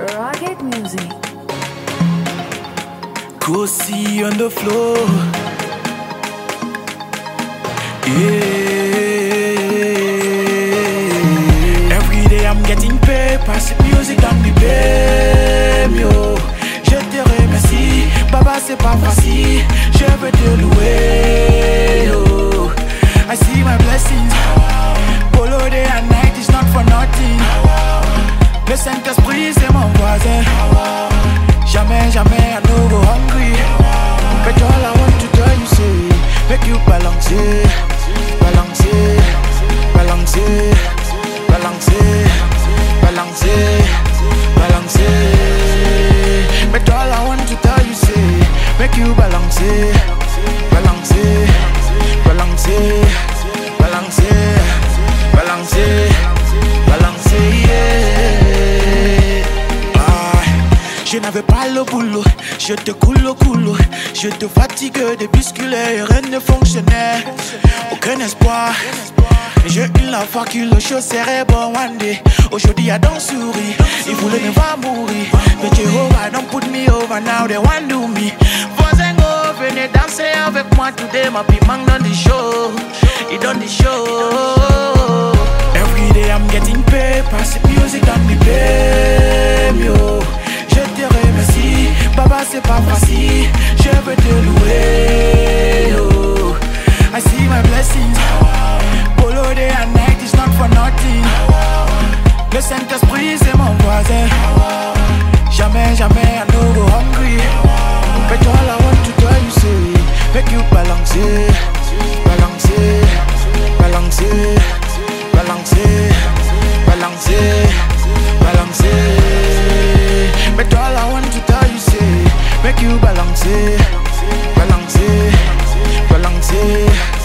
Rugged music. Kosi on the floor. Yeah. Every day I'm getting paid, pass the music dans the BM, yo. Je te remercie, Baba c'est pas facile. Je veux te louer, yo. I see my blessings. Polo day and night is not for nothing. Le Saint-Esprit c'est mon voisin. Jamais, jamais I no hungry. But all I want to tell you say, make you balance balance balance balance balance balance. But all I want to tell you say, make you balance it, je n'avais pas le boulot, je te coule au coulo, je te fatigue de bisculer, rien ne fonctionnait, aucun espoir. J'ai eu la fois que le show serait bon one day. Aujourd'hui, I don't souris, il voulait ne pas mourir. Mais Jehovah don't put me over now, they want do me. Voisin, venez danser avec moi today, ma piment dans the show, il donne the show. Every day I'm getting paid, pass the music the BM, blessings, Polo day and night is not for nothing. Le Saint-Esprit c'est mon voisin, jamais, jamais I no go hungry. But all I want to tell you say, make you balance it, balance it, balance it, balance it, balance it, balance it. But all I want to tell you say, make you balance it, balance it, balance it,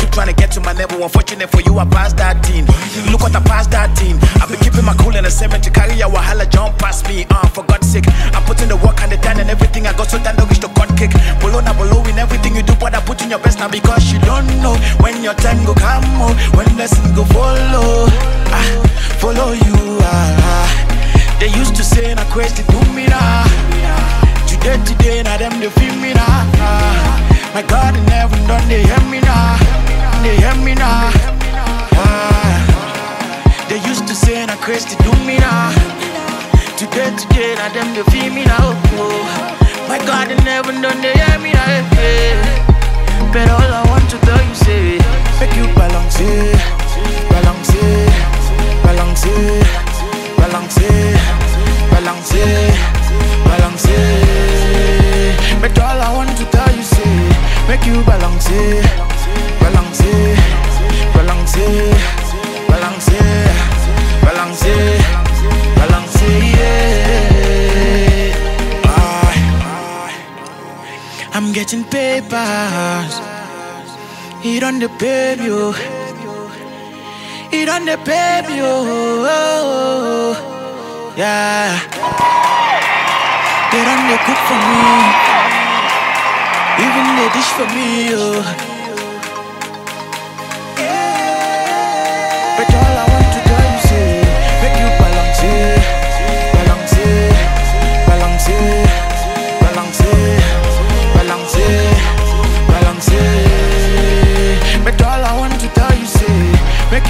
keep trying to get to my level. Unfortunate for you, I passed that team. Look what I passed that team. I've been keeping my cool in the cemetery. Carry a wahala, jump past me. Uh, for God's sake, I'm putting the work and the time and everything I got so that dog is the cut kick. Below now below in everything you do, but I put in your best now because you don't know when your time go come, oh, when blessings go follow. Ah, follow you. Ah, ah. They used to say na crazy do me now. Today, today, now them they feel me now. My God in heaven done they hear me now. They hear me now. Ah, they used to say na crazy do me now. Today, today, now them they feel me now. Oh, my God in heaven done they hear me now. eh. But all I want to tell you say, Make you balance it, balance it, balance it, balance it, balance it, balance it. But all I want to tell you say, make you balance it, papers. He done the baby, oh. He done the baby, oh. Yeah. They done the cook for me. Even the dish for me, oh.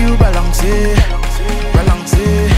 you balancer, balancer.